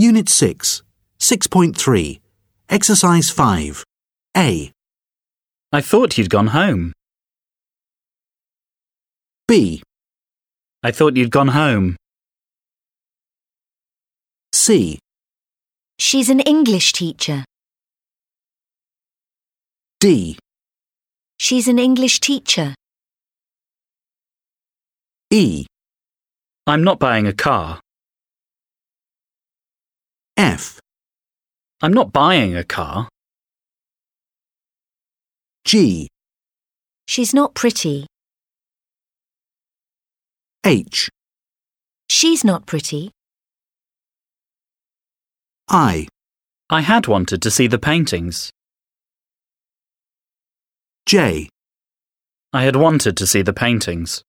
Unit 6, 6.3, Exercise 5. A, I thought you'd gone home. B, I thought you'd gone home. C, She's an English teacher. D, She's an English teacher. E, I'm not buying a car. I'm not buying a car. G, She's not pretty. H, She's not pretty. I, I had wanted to see the paintings. J, I had wanted to see the paintings.